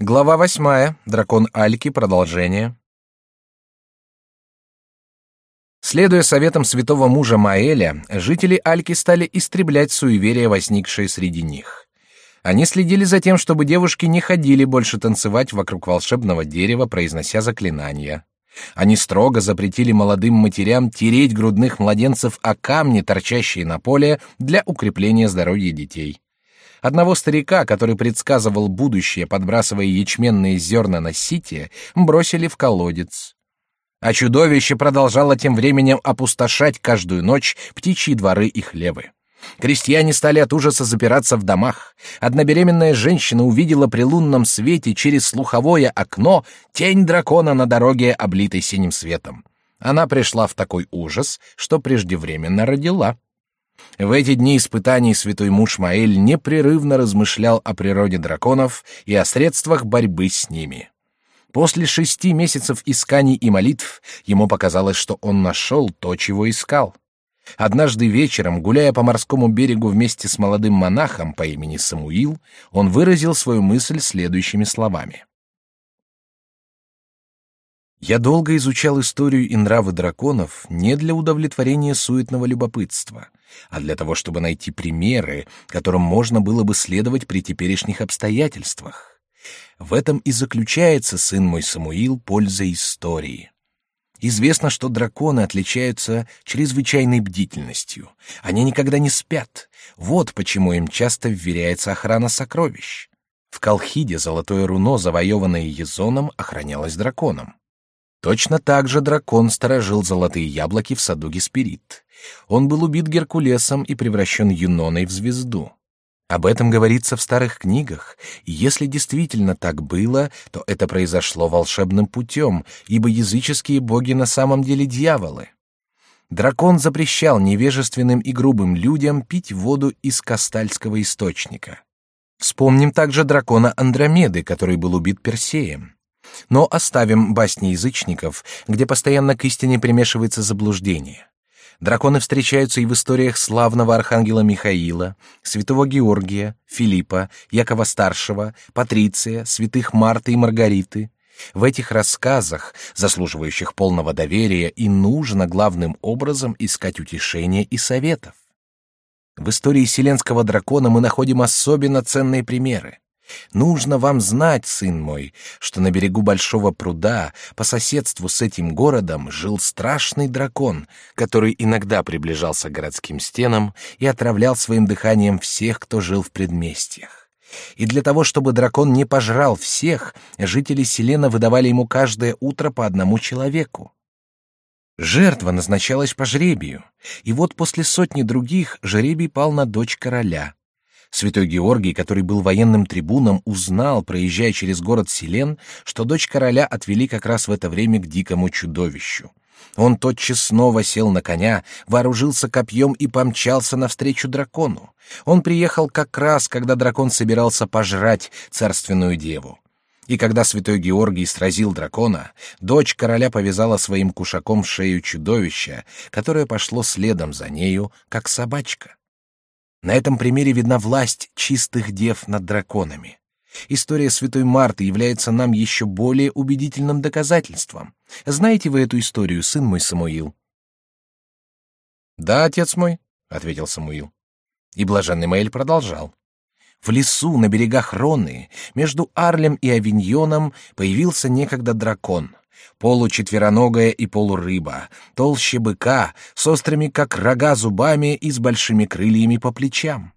Глава восьмая. Дракон Альки. Продолжение. Следуя советам святого мужа Маэля, жители Альки стали истреблять суеверия, возникшие среди них. Они следили за тем, чтобы девушки не ходили больше танцевать вокруг волшебного дерева, произнося заклинания. Они строго запретили молодым матерям тереть грудных младенцев о камни, торчащие на поле, для укрепления здоровья детей. Одного старика, который предсказывал будущее, подбрасывая ячменные зерна на сите, бросили в колодец. А чудовище продолжало тем временем опустошать каждую ночь птичьи дворы и хлевы. Крестьяне стали от ужаса запираться в домах. Одна беременная женщина увидела при лунном свете через слуховое окно тень дракона на дороге, облитой синим светом. Она пришла в такой ужас, что преждевременно родила. В эти дни испытаний святой муж Маэль непрерывно размышлял о природе драконов и о средствах борьбы с ними. После шести месяцев исканий и молитв ему показалось, что он нашел то, чего искал. Однажды вечером, гуляя по морскому берегу вместе с молодым монахом по имени Самуил, он выразил свою мысль следующими словами. «Я долго изучал историю и нравы драконов не для удовлетворения суетного любопытства, а для того, чтобы найти примеры, которым можно было бы следовать при теперешних обстоятельствах. В этом и заключается, сын мой Самуил, польза истории. Известно, что драконы отличаются чрезвычайной бдительностью. Они никогда не спят. Вот почему им часто вверяется охрана сокровищ. В Колхиде золотое руно, завоеванное Езоном, охранялось драконом. Точно так же дракон сторожил золотые яблоки в саду Гесперид. Он был убит Геркулесом и превращен Юноной в звезду. Об этом говорится в старых книгах, и если действительно так было, то это произошло волшебным путем, ибо языческие боги на самом деле дьяволы. Дракон запрещал невежественным и грубым людям пить воду из кастальского источника. Вспомним также дракона Андромеды, который был убит Персеем. Но оставим басни язычников, где постоянно к истине примешивается заблуждение. Драконы встречаются и в историях славного архангела Михаила, святого Георгия, Филиппа, Якова Старшего, Патриция, святых Марты и Маргариты. В этих рассказах, заслуживающих полного доверия, и нужно главным образом искать утешения и советов. В истории Селенского дракона мы находим особенно ценные примеры. Нужно вам знать, сын мой, что на берегу большого пруда, по соседству с этим городом, жил страшный дракон, который иногда приближался к городским стенам и отравлял своим дыханием всех, кто жил в предместьях. И для того, чтобы дракон не пожрал всех, жители Селена выдавали ему каждое утро по одному человеку. Жертва назначалась по жребию, и вот после сотни других жребий пал на дочь короля — Святой Георгий, который был военным трибуном, узнал, проезжая через город Селен, что дочь короля отвели как раз в это время к дикому чудовищу. Он тотчас снова сел на коня, вооружился копьем и помчался навстречу дракону. Он приехал как раз, когда дракон собирался пожрать царственную деву. И когда святой Георгий сразил дракона, дочь короля повязала своим кушаком шею чудовища, которое пошло следом за нею, как собачка. На этом примере видна власть чистых дев над драконами. История святой Марты является нам еще более убедительным доказательством. Знаете вы эту историю, сын мой Самуил? Да, отец мой, ответил Самуил. И блаженный Маэль продолжал. В лесу на берегах Роны, между Арлем и Авиньоном, появился некогда дракон получетвероногая и полурыба, толще быка, с острыми, как рога, зубами и с большими крыльями по плечам.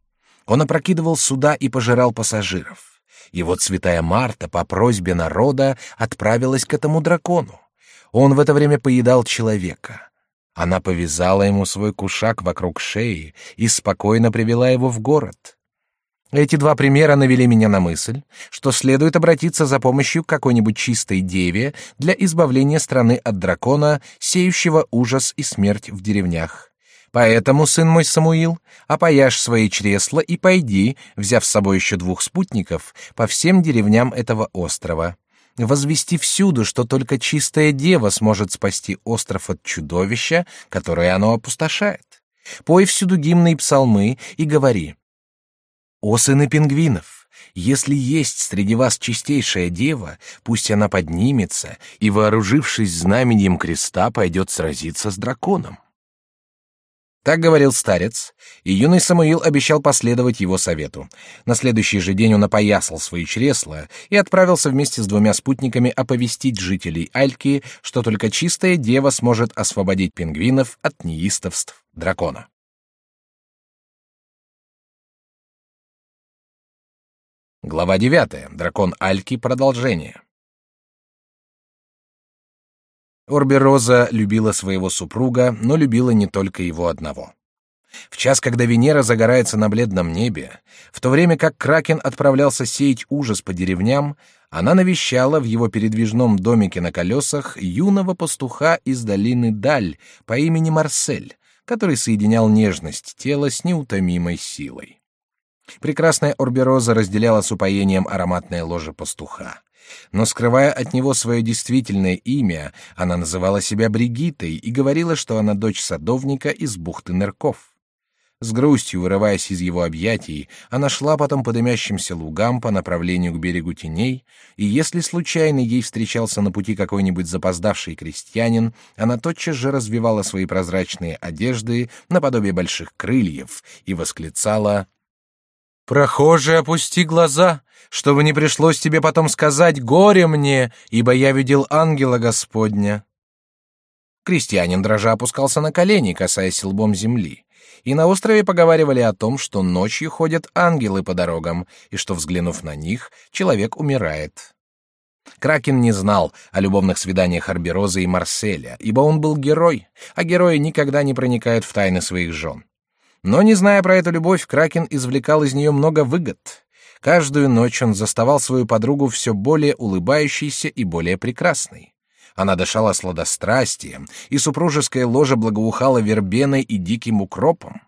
Он опрокидывал суда и пожирал пассажиров. И вот святая Марта по просьбе народа отправилась к этому дракону. Он в это время поедал человека. Она повязала ему свой кушак вокруг шеи и спокойно привела его в город. Эти два примера навели меня на мысль, что следует обратиться за помощью к какой-нибудь чистой деве для избавления страны от дракона, сеющего ужас и смерть в деревнях. Поэтому, сын мой Самуил, опояшь свои чресла и пойди, взяв с собой еще двух спутников, по всем деревням этого острова. Возвести всюду, что только чистая дева сможет спасти остров от чудовища, которое оно опустошает. Пой всюду гимны и псалмы и говори — о сыны пингвинов, если есть среди вас чистейшая дева, пусть она поднимется и, вооружившись знаменем креста, пойдет сразиться с драконом. Так говорил старец, и юный Самуил обещал последовать его совету. На следующий же день он опоясал свои чресла и отправился вместе с двумя спутниками оповестить жителей Альки, что только чистая дева сможет освободить пингвинов от неистовств дракона. Глава 9. Дракон Альки. Продолжение. Орбероза любила своего супруга, но любила не только его одного. В час, когда Венера загорается на бледном небе, в то время как Кракен отправлялся сеять ужас по деревням, она навещала в его передвижном домике на колесах юного пастуха из долины Даль по имени Марсель, который соединял нежность тела с неутомимой силой. Прекрасная Орбероза разделяла с упоением ароматное ложе пастуха. Но, скрывая от него свое действительное имя, она называла себя Бригитой и говорила, что она дочь садовника из бухты Нырков. С грустью, вырываясь из его объятий, она шла потом по дымящимся лугам по направлению к берегу теней, и если случайно ей встречался на пути какой-нибудь запоздавший крестьянин, она тотчас же развивала свои прозрачные одежды наподобие больших крыльев и восклицала Прохожий, опусти глаза, чтобы не пришлось тебе потом сказать «Горе мне, ибо я видел ангела Господня». Крестьянин дрожа опускался на колени, касаясь лбом земли. И на острове поговаривали о том, что ночью ходят ангелы по дорогам, и что, взглянув на них, человек умирает. Кракен не знал о любовных свиданиях Арберозы и Марселя, ибо он был герой, а герои никогда не проникают в тайны своих жен. Но, не зная про эту любовь, Кракен извлекал из нее много выгод. Каждую ночь он заставал свою подругу все более улыбающейся и более прекрасной. Она дышала сладострастием, и супружеское ложе благоухало вербеной и диким укропом.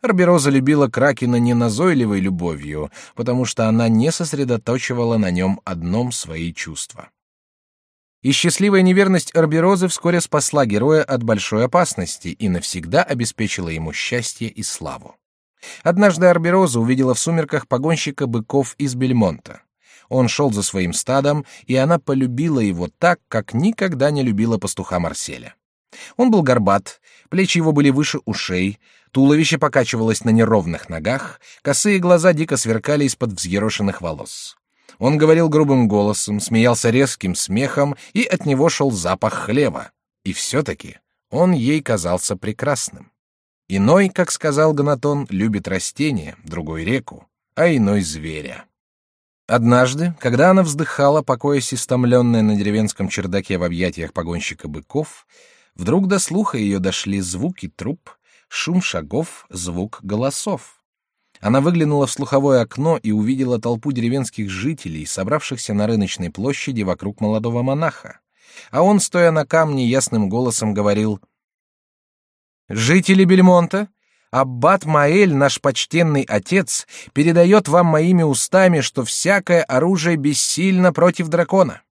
Арбероза любила Кракена не назойливой любовью, потому что она не сосредоточивала на нем одном свои чувства. И счастливая неверность Арберозы вскоре спасла героя от большой опасности и навсегда обеспечила ему счастье и славу. Однажды Арбероза увидела в сумерках погонщика быков из Бельмонта. Он шел за своим стадом, и она полюбила его так, как никогда не любила пастуха Марселя. Он был горбат, плечи его были выше ушей, туловище покачивалось на неровных ногах, косые глаза дико сверкали из-под взъерошенных волос. Он говорил грубым голосом, смеялся резким смехом, и от него шел запах хлеба. И все-таки он ей казался прекрасным. Иной, как сказал Гнатон, любит растения, другой — реку, а иной — зверя. Однажды, когда она вздыхала, покоясь истомленная на деревенском чердаке в объятиях погонщика быков, вдруг до слуха ее дошли звуки труп, шум шагов, звук голосов. Она выглянула в слуховое окно и увидела толпу деревенских жителей, собравшихся на рыночной площади вокруг молодого монаха. А он, стоя на камне, ясным голосом говорил «Жители Бельмонта, Аббат Маэль, наш почтенный отец, передает вам моими устами, что всякое оружие бессильно против дракона.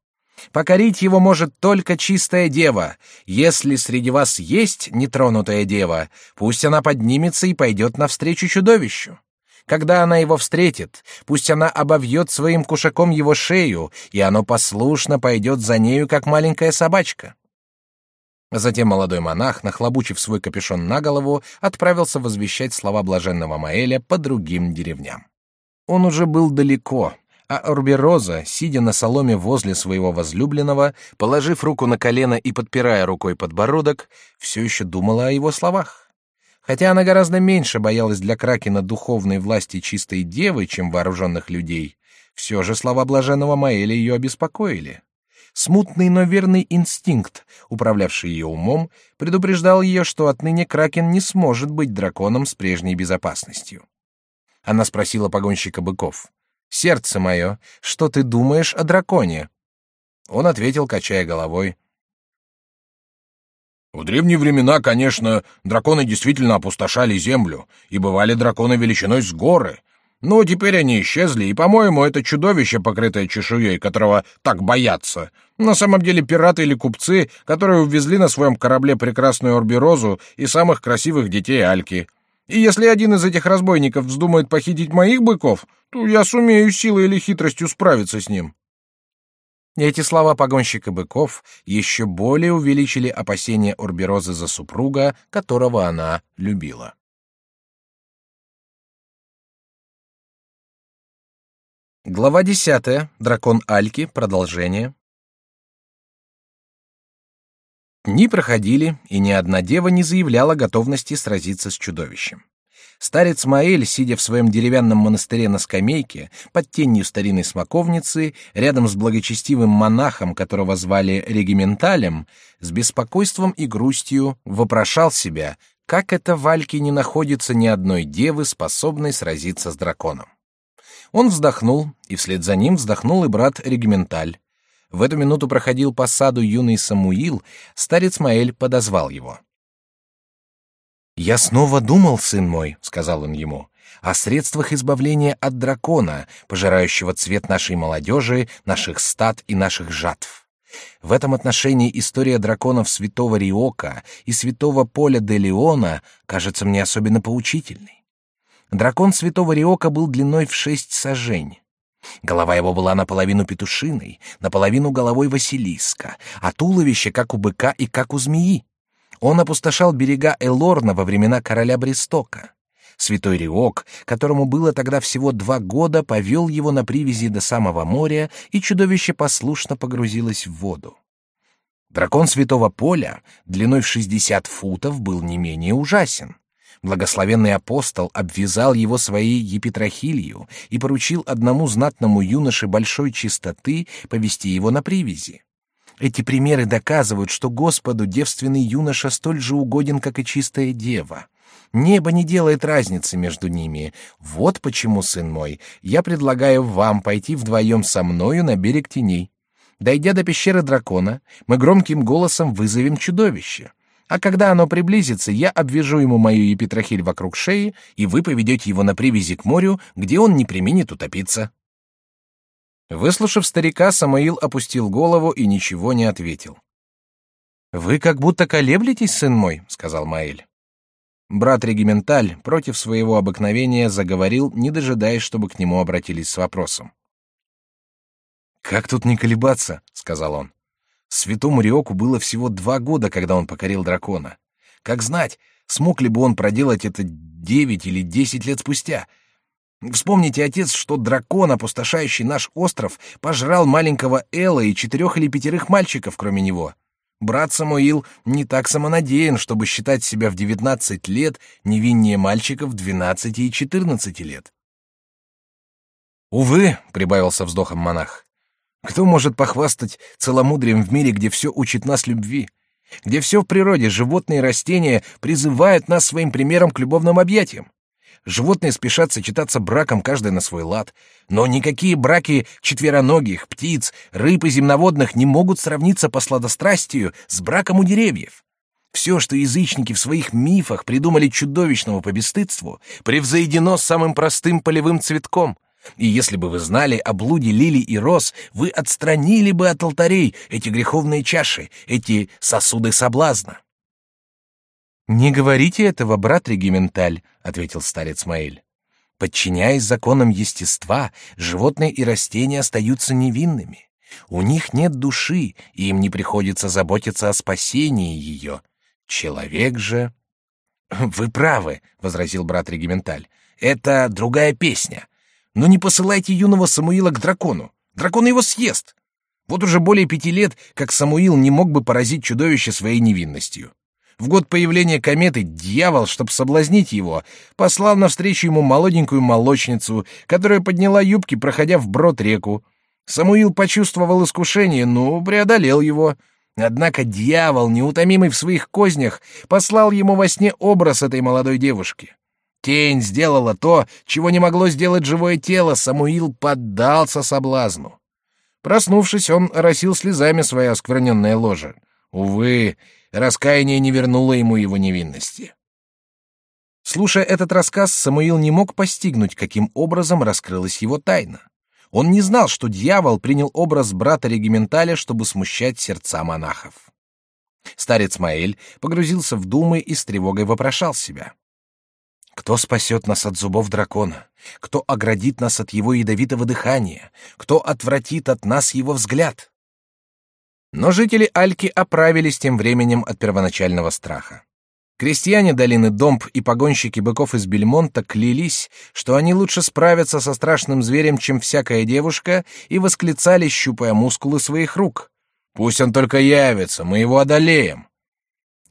Покорить его может только чистая дева. Если среди вас есть нетронутая дева, пусть она поднимется и пойдет навстречу чудовищу. Когда она его встретит, пусть она обовьет своим кушаком его шею, и оно послушно пойдет за нею, как маленькая собачка. Затем молодой монах, нахлобучив свой капюшон на голову, отправился возвещать слова блаженного Маэля по другим деревням. Он уже был далеко, а Орбероза, сидя на соломе возле своего возлюбленного, положив руку на колено и подпирая рукой подбородок, все еще думала о его словах. Хотя она гораздо меньше боялась для Кракена духовной власти чистой девы, чем вооруженных людей, все же слова блаженного Маэля ее обеспокоили. Смутный, но верный инстинкт, управлявший ее умом, предупреждал ее, что отныне Кракен не сможет быть драконом с прежней безопасностью. Она спросила погонщика быков. «Сердце мое, что ты думаешь о драконе?» Он ответил, качая головой. В древние времена, конечно, драконы действительно опустошали землю, и бывали драконы величиной с горы. Но теперь они исчезли, и, по-моему, это чудовище, покрытое чешуей, которого так боятся. На самом деле пираты или купцы, которые увезли на своем корабле прекрасную Орберозу и самых красивых детей Альки. И если один из этих разбойников вздумает похитить моих быков, то я сумею силой или хитростью справиться с ним. Эти слова погонщика быков еще более увеличили опасения Орберозы за супруга, которого она любила. Глава десятая. Дракон Альки. Продолжение. Дни проходили, и ни одна дева не заявляла готовности сразиться с чудовищем. Старец Маэль, сидя в своем деревянном монастыре на скамейке, под тенью старинной смоковницы, рядом с благочестивым монахом, которого звали Регименталем, с беспокойством и грустью вопрошал себя, как это в Альке не находится ни одной девы, способной сразиться с драконом. Он вздохнул, и вслед за ним вздохнул и брат Регименталь. В эту минуту проходил по саду юный Самуил, старец Маэль подозвал его. «Я снова думал, сын мой», — сказал он ему, — «о средствах избавления от дракона, пожирающего цвет нашей молодежи, наших стад и наших жатв. В этом отношении история драконов святого Риока и святого Поля де Леона кажется мне особенно поучительной. Дракон святого Риока был длиной в шесть сажень. Голова его была наполовину петушиной, наполовину головой Василиска, а туловище как у быка и как у змеи. Он опустошал берега Элорна во времена короля Бристока. Святой Риок, которому было тогда всего два года, повел его на привязи до самого моря, и чудовище послушно погрузилось в воду. Дракон Святого Поля, длиной в шестьдесят футов, был не менее ужасен. Благословенный апостол обвязал его своей епитрахилью и поручил одному знатному юноше большой чистоты повести его на привязи. Эти примеры доказывают, что Господу девственный юноша столь же угоден, как и чистая дева. Небо не делает разницы между ними. Вот почему, сын мой, я предлагаю вам пойти вдвоем со мною на берег теней. Дойдя до пещеры дракона, мы громким голосом вызовем чудовище. А когда оно приблизится, я обвяжу ему мою епитрахиль вокруг шеи, и вы поведете его на привязи к морю, где он не применит утопиться». Выслушав старика, Самуил опустил голову и ничего не ответил. «Вы как будто колеблетесь, сын мой», — сказал Маэль. Брат Регименталь против своего обыкновения заговорил, не дожидаясь, чтобы к нему обратились с вопросом. «Как тут не колебаться?» — сказал он. Святому Риоку было всего два года, когда он покорил дракона. Как знать, смог ли бы он проделать это девять или десять лет спустя? Вспомните, отец, что дракон, опустошающий наш остров, пожрал маленького Элла и четырех или пятерых мальчиков, кроме него. Брат Самуил не так самонадеян, чтобы считать себя в девятнадцать лет невиннее мальчиков двенадцати и четырнадцати лет. «Увы», — прибавил со вздохом монах, кто может похвастать целомудрием в мире, где все учит нас любви? Где все в природе, животные и растения, призывают нас своим примером к любовным объятиям? Животные спешат сочетаться браком каждый на свой лад, но никакие браки четвероногих, птиц, рыб и земноводных не могут сравниться по сладострастию с браком у деревьев. Все, что язычники в своих мифах придумали чудовищного по бесстыдству, превзойдено самым простым полевым цветком — и если бы вы знали о блуде лилий и роз, вы отстранили бы от алтарей эти греховные чаши, эти сосуды соблазна. «Не говорите этого, брат Регименталь», — ответил старец Маэль. «Подчиняясь законам естества, животные и растения остаются невинными. У них нет души, и им не приходится заботиться о спасении ее. Человек же...» «Вы правы», — возразил брат Регименталь. «Это другая песня. Но не посылайте юного Самуила к дракону. Дракон его съест. Вот уже более пяти лет, как Самуил не мог бы поразить чудовище своей невинностью. В год появления кометы дьявол, чтобы соблазнить его, послал навстречу ему молоденькую молочницу, которая подняла юбки, проходя вброд реку. Самуил почувствовал искушение, но преодолел его. Однако дьявол, неутомимый в своих кознях, послал ему во сне образ этой молодой девушки. Тень сделала то, чего не могло сделать живое тело, Самуил поддался соблазну. Проснувшись, он оросил слезами свое оскверненное ложе. Увы, раскаяние не вернуло ему его невинности. Слушая этот рассказ, Самуил не мог постигнуть, каким образом раскрылась его тайна. Он не знал, что дьявол принял образ брата регименталя, чтобы смущать сердца монахов. Старец Маэль погрузился в думы и с тревогой вопрошал себя. Кто спасет нас от зубов дракона? Кто оградит нас от его ядовитого дыхания? Кто отвратит от нас его взгляд? Но жители Альки оправились тем временем от первоначального страха. Крестьяне долины Домб и погонщики быков из Бельмонта клялись, что они лучше справятся со страшным зверем, чем всякая девушка, и восклицали, щупая мускулы своих рук. «Пусть он только явится, мы его одолеем!»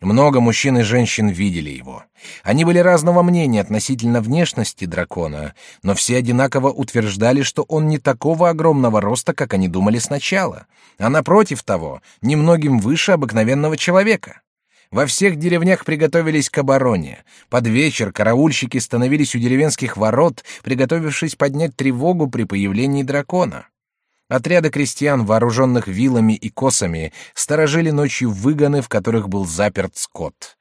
Много мужчин и женщин видели его. Они были разного мнения относительно внешности дракона, но все одинаково утверждали, что он не такого огромного роста, как они думали сначала, а напротив того, немногим выше обыкновенного человека. Во всех деревнях приготовились к обороне. Под вечер караульщики становились у деревенских ворот, приготовившись поднять тревогу при появлении дракона. Отряды крестьян, вооруженных вилами и косами, сторожили ночью выгоны, в которых был заперт скот.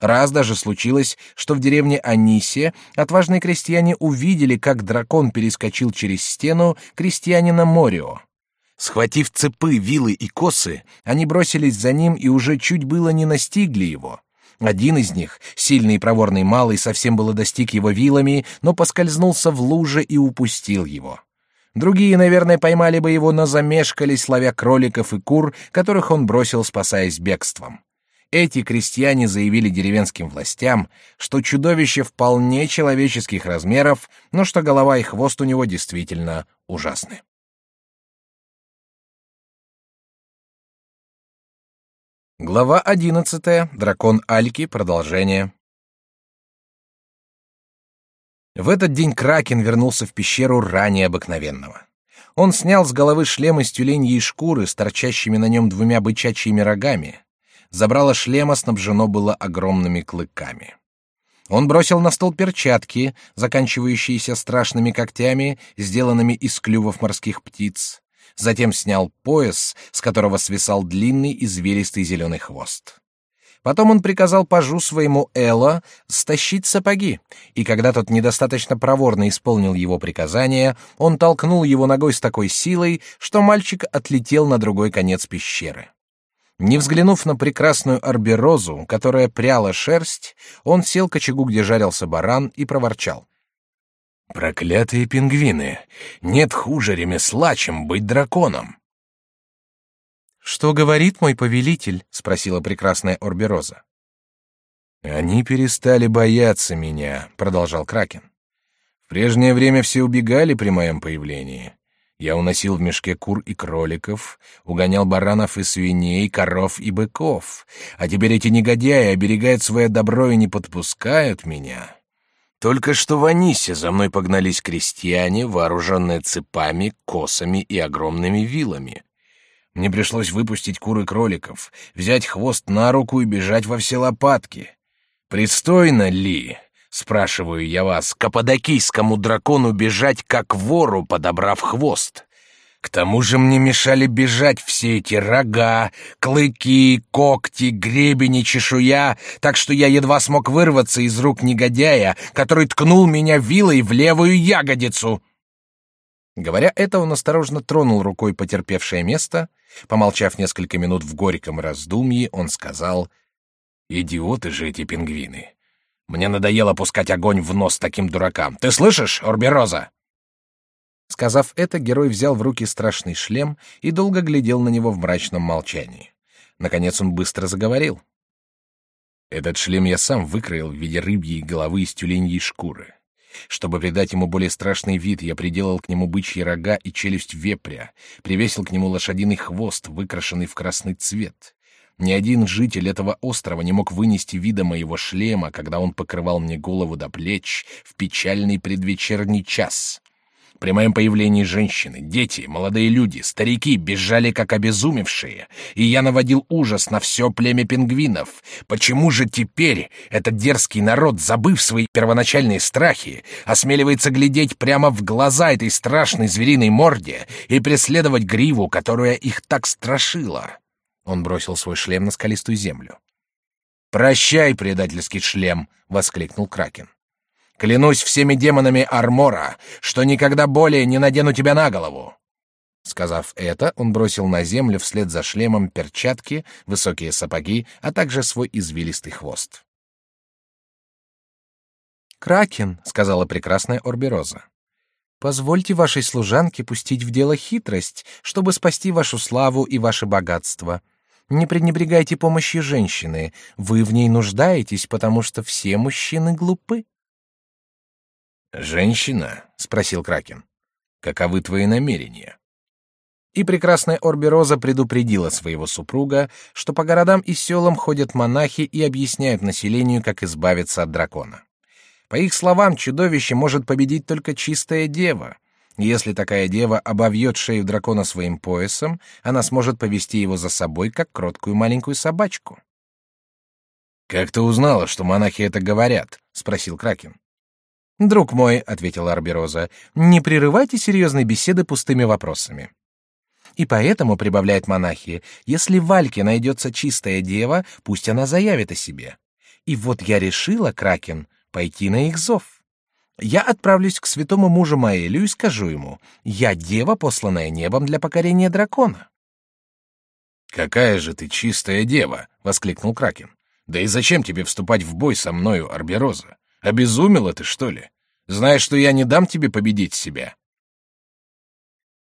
Раз даже случилось, что в деревне Анисе отважные крестьяне увидели, как дракон перескочил через стену крестьянина Морио. Схватив цепы, вилы и косы, они бросились за ним и уже чуть было не настигли его. Один из них, сильный и проворный малый, совсем было достиг его вилами, но поскользнулся в луже и упустил его. Другие, наверное, поймали бы его, но замешкались, ловя кроликов и кур, которых он бросил, спасаясь бегством. Эти крестьяне заявили деревенским властям, что чудовище вполне человеческих размеров, но что голова и хвост у него действительно ужасны. Глава одиннадцатая. Дракон Альки. Продолжение. В этот день Кракен вернулся в пещеру ранее обыкновенного. Он снял с головы шлем из тюленьей шкуры с торчащими на нем двумя бычачьими рогами. Забрало шлема снабжено было огромными клыками. Он бросил на стол перчатки, заканчивающиеся страшными когтями, сделанными из клювов морских птиц. Затем снял пояс, с которого свисал длинный извилистый зеленый хвост. Потом он приказал пажу своему Элла стащить сапоги, и когда тот недостаточно проворно исполнил его приказание, он толкнул его ногой с такой силой, что мальчик отлетел на другой конец пещеры. Не взглянув на прекрасную арберозу, которая пряла шерсть, он сел к очагу, где жарился баран, и проворчал. «Проклятые пингвины! Нет хуже ремесла, чем быть драконом!» Что говорит мой повелитель? спросила прекрасная Орбероза. Они перестали бояться меня, продолжал Кракен. В прежнее время все убегали при моем появлении. Я уносил в мешке кур и кроликов, угонял баранов и свиней, коров и быков. А теперь эти негодяи оберегают свое добро и не подпускают меня. Только что в Анисе за мной погнались крестьяне, вооруженные цепами, косами и огромными вилами. Мне пришлось выпустить кур и кроликов, взять хвост на руку и бежать во все лопатки. Пристойно ли, спрашиваю я вас, каппадокийскому дракону бежать как вору, подобрав хвост? К тому же мне мешали бежать все эти рога, клыки, когти, гребень и чешуя, так что я едва смог вырваться из рук негодяя, который ткнул меня вилой в левую ягодицу. Говоря это, он осторожно тронул рукой потерпевшее место. Помолчав несколько минут в горьком раздумье, он сказал, «Идиоты же эти пингвины! Мне надоело пускать огонь в нос таким дуракам. Ты слышишь, Орбероза?» Сказав это, герой взял в руки страшный шлем и долго глядел на него в мрачном молчании. Наконец он быстро заговорил. «Этот шлем я сам выкроил в виде рыбьей головы из тюленьей шкуры. Чтобы придать ему более страшный вид, я приделал к нему бычьи рога и челюсть вепря, привесил к нему лошадиный хвост, выкрашенный в красный цвет. Ни один житель этого острова не мог вынести вида моего шлема, когда он покрывал мне голову до плеч в печальный предвечерний час. При моем появлении женщины, дети, молодые люди, старики бежали как обезумевшие, и я наводил ужас на все племя пингвинов. Почему же теперь этот дерзкий народ, забыв свои первоначальные страхи, осмеливается глядеть прямо в глаза этой страшной звериной морде и преследовать гриву, которая их так страшила? Он бросил свой шлем на скалистую землю. «Прощай, предательский шлем!» — воскликнул Кракен. Клянусь всеми демонами Армора, что никогда более не надену тебя на голову. Сказав это, он бросил на землю вслед за шлемом перчатки, высокие сапоги, а также свой извилистый хвост. Кракен, сказала прекрасная Орбероза. Позвольте вашей служанке пустить в дело хитрость, чтобы спасти вашу славу и ваше богатство. Не пренебрегайте помощью женщины, вы в ней нуждаетесь, потому что все мужчины глупы. Женщина, спросил Кракен. Каковы твои намерения? И прекрасная Орбероза предупредила своего супруга, что по городам и селам ходят монахи и объясняют населению, как избавиться от дракона. По их словам, чудовище может победить только чистая дева. Если такая дева обовьет шею дракона своим поясом, она сможет повести его за собой, как кроткую маленькую собачку. «Как ты узнала, что монахи это говорят?» — спросил Кракен. «Друг мой», — ответила Арбероза, — «не прерывайте серьезной беседы пустыми вопросами». И поэтому, прибавляет монахи, если в Вальке найдется чистая дева, пусть она заявит о себе. И вот я решила, Кракен, пойти на их зов. Я отправлюсь к святому мужу Маэлю и скажу ему: "Я дева, посланная небом для покорения дракона". Какая же ты чистая дева, воскликнул Кракен. Да и зачем тебе вступать в бой со мною, Арбероза? Обезумела ты что ли? Знаешь, что я не дам тебе победить себя.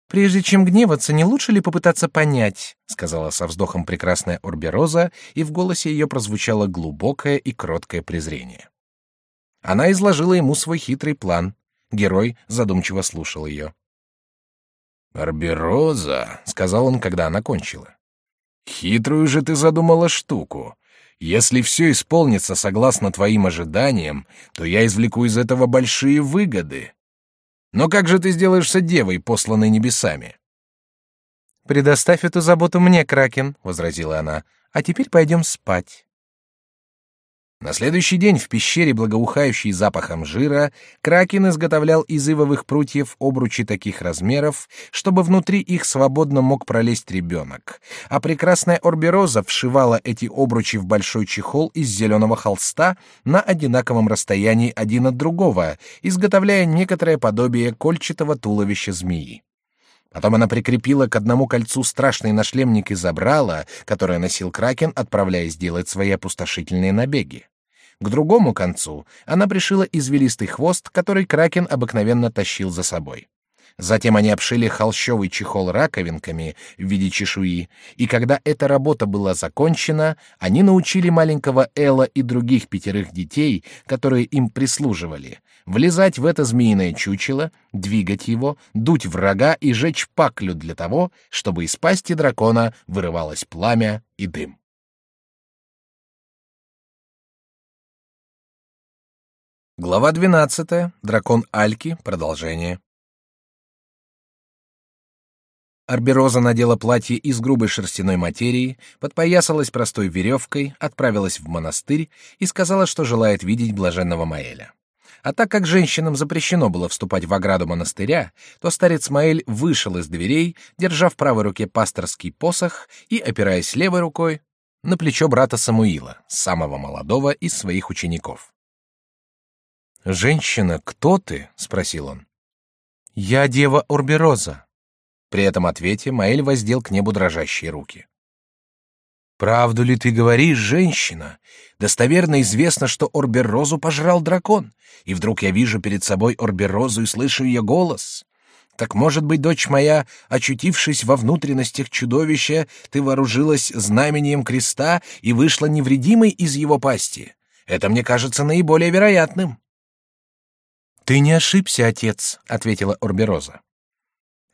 Прежде чем гневаться, не лучше ли попытаться понять, сказала со вздохом прекрасная Орбероза, и в голосе ее прозвучало глубокое и кроткое презрение. Она изложила ему свой хитрый план. Герой задумчиво слушал ее. «Арбероза», — сказал он, когда она кончила. «Хитрую же ты задумала штуку. Если все исполнится согласно твоим ожиданиям, то я извлеку из этого большие выгоды. Но как же ты сделаешься девой, посланной небесами?» «Предоставь эту заботу мне, Кракен», — возразила она. «А теперь пойдем спать». На следующий день в пещере, благоухающей запахом жира, Кракен изготовлял из ивовых прутьев обручи таких размеров, чтобы внутри их свободно мог пролезть ребенок, а прекрасная Орбероза вшивала эти обручи в большой чехол из зеленого холста на одинаковом расстоянии один от другого, изготовляя некоторое подобие кольчатого туловища змеи. Потом она прикрепила к одному кольцу страшный нашлемник и забрала, которое носил Кракен, отправляясь делать свои опустошительные набеги. К другому концу она пришила извилистый хвост, который кракен обыкновенно тащил за собой. Затем они обшили холщовый чехол раковинками в виде чешуи, и когда эта работа была закончена, они научили маленького Элла и других пятерых детей, которые им прислуживали, влезать в это змеиное чучело, двигать его, дуть врага и жечь паклю для того, чтобы из пасти дракона вырывалось пламя и дым. Глава 12. Дракон Альки. Продолжение. Арбероза надела платье из грубой шерстяной материи, подпоясалась простой веревкой, отправилась в монастырь и сказала, что желает видеть блаженного Маэля. А так как женщинам запрещено было вступать в ограду монастыря, то старец Маэль вышел из дверей, держа в правой руке пасторский посох и опираясь левой рукой на плечо брата Самуила, самого молодого из своих учеников. «Женщина, кто ты?» — спросил он. «Я дева Орбероза». При этом ответе Маэль воздел к небу дрожащие руки. «Правду ли ты говоришь, женщина? Достоверно известно, что Орберозу пожрал дракон, и вдруг я вижу перед собой Орберозу и слышу ее голос. Так, может быть, дочь моя, очутившись во внутренностях чудовища, ты вооружилась знамением креста и вышла невредимой из его пасти? Это мне кажется наиболее вероятным». Ты не ошибся, отец, ответила Орбероза.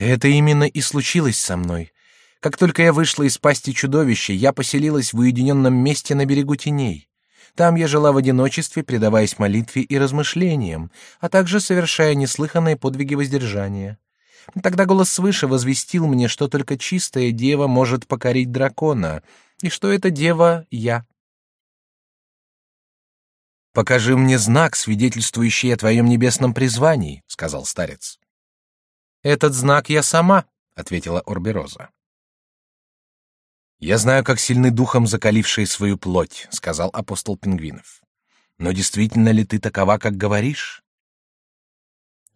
Это именно и случилось со мной. Как только я вышла из пасти чудовища, я поселилась в уединенном месте на берегу теней. Там я жила в одиночестве, предаваясь молитве и размышлениям, а также совершая неслыханные подвиги воздержания. Тогда голос свыше возвестил мне, что только чистая дева может покорить дракона, и что эта дева — я. Покажи мне знак, свидетельствующий о твоем небесном призвании, сказал старец. Этот знак я сама, ответила Орбероза. Я знаю, как сильны духом закалившие свою плоть, сказал апостол Пингвинов. Но действительно ли ты такова, как говоришь?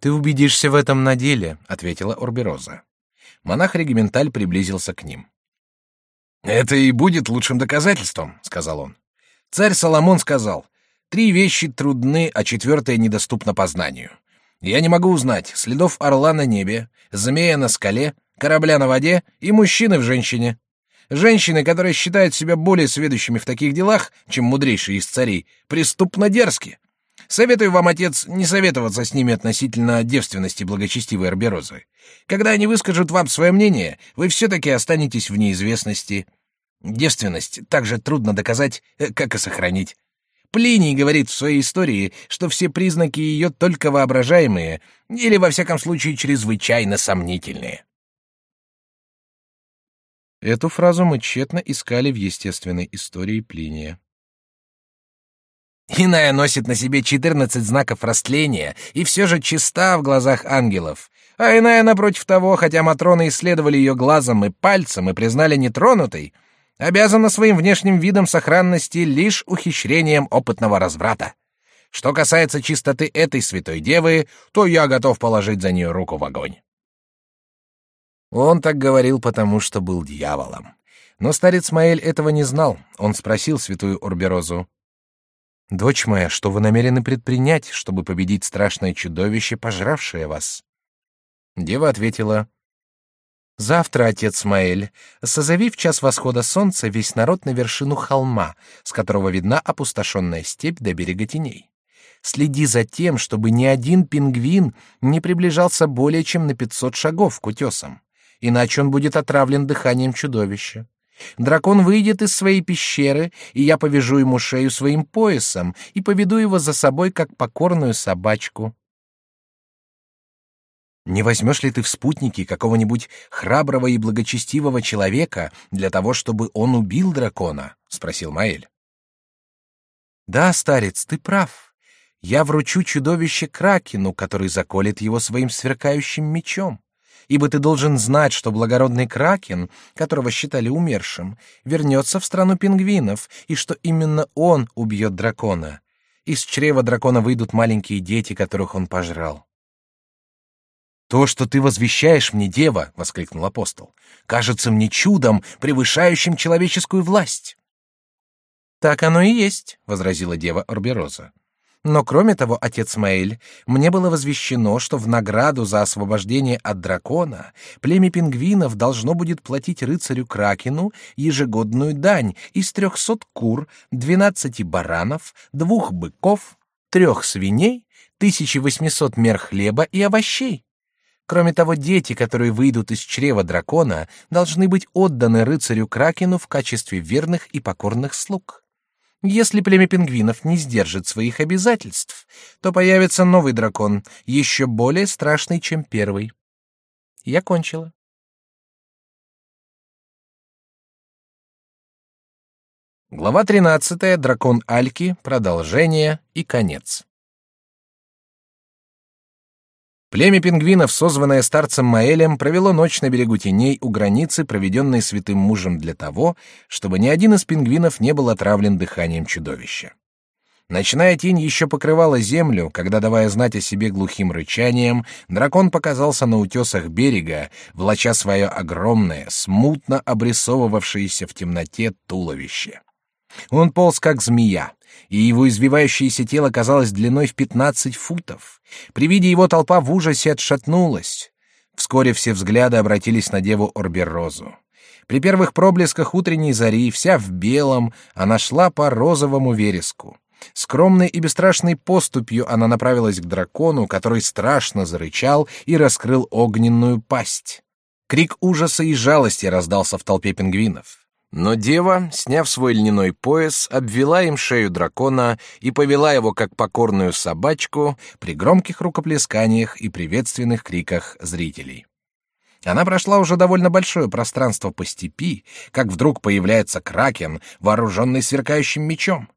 Ты убедишься в этом на деле, ответила Орбероза. Монах-регименталь приблизился к ним. Это и будет лучшим доказательством, сказал он. Царь Соломон сказал: Три вещи трудны, а четвертая недоступна познанию. Я не могу узнать следов орла на небе, змея на скале, корабля на воде и мужчины в женщине. Женщины, которые считают себя более сведущими в таких делах, чем мудрейшие из царей, преступно дерзки. Советую вам, отец, не советоваться с ними относительно девственности благочестивой Арберозы. Когда они выскажут вам свое мнение, вы все-таки останетесь в неизвестности. Девственность так же трудно доказать, э, как и сохранить. Плиний говорит в своей истории, что все признаки ее только воображаемые или, во всяком случае, чрезвычайно сомнительные. Эту фразу мы тщетно искали в естественной истории Плиния. Иная носит на себе четырнадцать знаков растления и все же чиста в глазах ангелов, а иная, напротив того, хотя Матроны исследовали ее глазом и пальцем и признали нетронутой, обязана своим внешним видом сохранности лишь ухищрением опытного разврата. Что касается чистоты этой святой девы, то я готов положить за нее руку в огонь. Он так говорил, потому что был дьяволом. Но старец Маэль этого не знал. Он спросил святую Орберозу. «Дочь моя, что вы намерены предпринять, чтобы победить страшное чудовище, пожравшее вас?» Дева ответила. «Завтра, отец Маэль, созови в час восхода солнца весь народ на вершину холма, с которого видна опустошенная степь до берега теней. Следи за тем, чтобы ни один пингвин не приближался более чем на пятьсот шагов к утесам иначе он будет отравлен дыханием чудовища. Дракон выйдет из своей пещеры, и я повяжу ему шею своим поясом и поведу его за собой, как покорную собачку. Не возьмешь ли ты в спутники какого-нибудь храброго и благочестивого человека для того, чтобы он убил дракона? – спросил Маэль. Да, старец, ты прав. Я вручу чудовище кракену, который заколет его своим сверкающим мечом ибо ты должен знать, что благородный кракен, которого считали умершим, вернется в страну пингвинов, и что именно он убьет дракона. Из чрева дракона выйдут маленькие дети, которых он пожрал. То, что ты возвещаешь мне, дева, воскликнул апостол, кажется мне чудом, превышающим человеческую власть. Так оно и есть, возразила дева Орбероза. Но кроме того, отец Мэйль, мне было возвещено, что в награду за освобождение от дракона племя пингвинов должно будет платить рыцарю Кракену ежегодную дань из трехсот кур, двенадцати баранов, двух быков, трех свиней, тысячи восьмисот мер хлеба и овощей. Кроме того, дети, которые выйдут из чрева дракона, должны быть отданы рыцарю Кракену в качестве верных и покорных слуг. Если племя пингвинов не сдержит своих обязательств, то появится новый дракон, еще более страшный, чем первый. Я кончила. Глава 13. Дракон Альки. Продолжение и конец. Племя пингвинов, созванное старцем Маэлем, провело ночь на берегу теней у границы, проведенной святым мужем для того, чтобы ни один из пингвинов не был отравлен дыханием чудовища. Ночная тень еще покрывала землю, когда, давая знать о себе глухим рычанием, дракон показался на утесах берега, влача свое огромное, смутно обрисовывавшееся в темноте туловище. Он полз как змея, и его извивающееся тело казалось длиной в пятнадцать футов. При виде его толпа в ужасе отшатнулась. Вскоре все взгляды обратились на деву Орберозу. При первых проблесках утренней зари, вся в белом, она шла по розовому вереску. Скромной и бесстрашной поступью она направилась к дракону, который страшно зарычал и раскрыл огненную пасть. Крик ужаса и жалости раздался в толпе пингвинов. Но дева, сняв свой льняной пояс, обвела им шею дракона и повела его как покорную собачку при громких рукоплесканиях и приветственных криках зрителей. Она прошла уже довольно большое пространство по степи, как вдруг появляется кракен, вооруженный сверкающим мечом.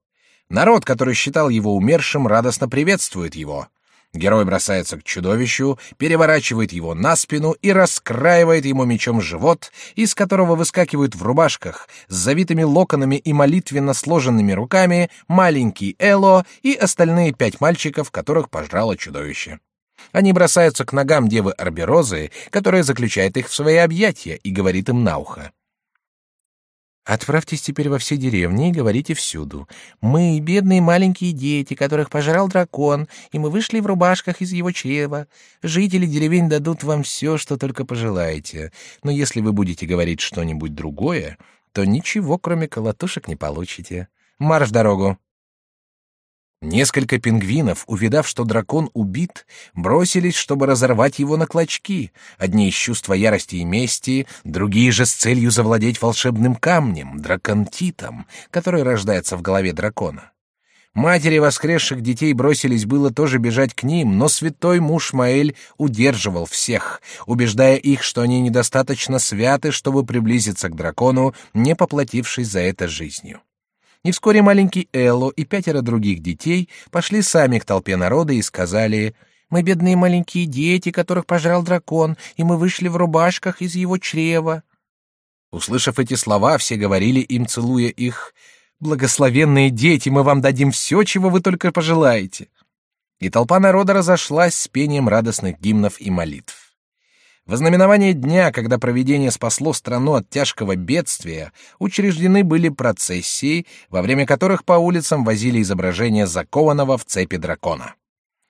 Народ, который считал его умершим, радостно приветствует его. Герой бросается к чудовищу, переворачивает его на спину и раскраивает ему мечом живот, из которого выскакивают в рубашках с завитыми локонами и молитвенно сложенными руками маленький Эло и остальные пять мальчиков, которых пожрало чудовище. Они бросаются к ногам девы Арберозы, которая заключает их в свои объятия и говорит им на ухо. Отправьтесь теперь во все деревни и говорите всюду. Мы — бедные маленькие дети, которых пожрал дракон, и мы вышли в рубашках из его чрева. Жители деревень дадут вам все, что только пожелаете. Но если вы будете говорить что-нибудь другое, то ничего, кроме колотушек, не получите. Марш дорогу!» Несколько пингвинов, увидав, что дракон убит, бросились, чтобы разорвать его на клочки, одни из чувства ярости и мести, другие же с целью завладеть волшебным камнем, драконтитом, который рождается в голове дракона. Матери воскресших детей бросились было тоже бежать к ним, но святой муж Маэль удерживал всех, убеждая их, что они недостаточно святы, чтобы приблизиться к дракону, не поплатившись за это жизнью. И вскоре маленький Элло и пятеро других детей пошли сами к толпе народа и сказали «Мы бедные маленькие дети, которых пожрал дракон, и мы вышли в рубашках из его чрева». Услышав эти слова, все говорили им, целуя их «Благословенные дети, мы вам дадим все, чего вы только пожелаете». И толпа народа разошлась с пением радостных гимнов и молитв. В ознаменование дня, когда провидение спасло страну от тяжкого бедствия, учреждены были процессии, во время которых по улицам возили изображение закованного в цепи дракона.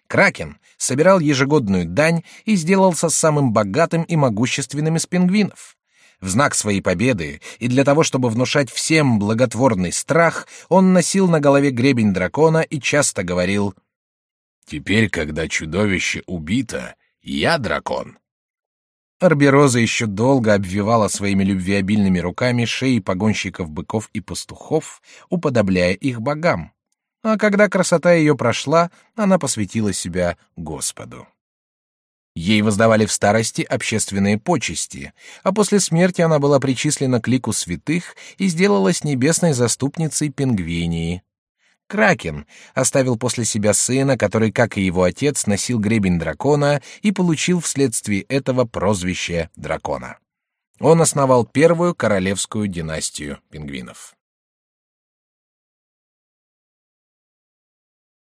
Кракен собирал ежегодную дань и сделался самым богатым и могущественным из пингвинов. В знак своей победы и для того, чтобы внушать всем благотворный страх, он носил на голове гребень дракона и часто говорил «Теперь, когда чудовище убито, я дракон». Арбероза еще долго обвивала своими любвеобильными руками шеи погонщиков быков и пастухов, уподобляя их богам. А когда красота ее прошла, она посвятила себя Господу. Ей воздавали в старости общественные почести, а после смерти она была причислена к лику святых и сделалась небесной заступницей Пингвинии. Кракен оставил после себя сына, который, как и его отец, носил гребень дракона и получил вследствие этого прозвище дракона. Он основал первую королевскую династию пингвинов.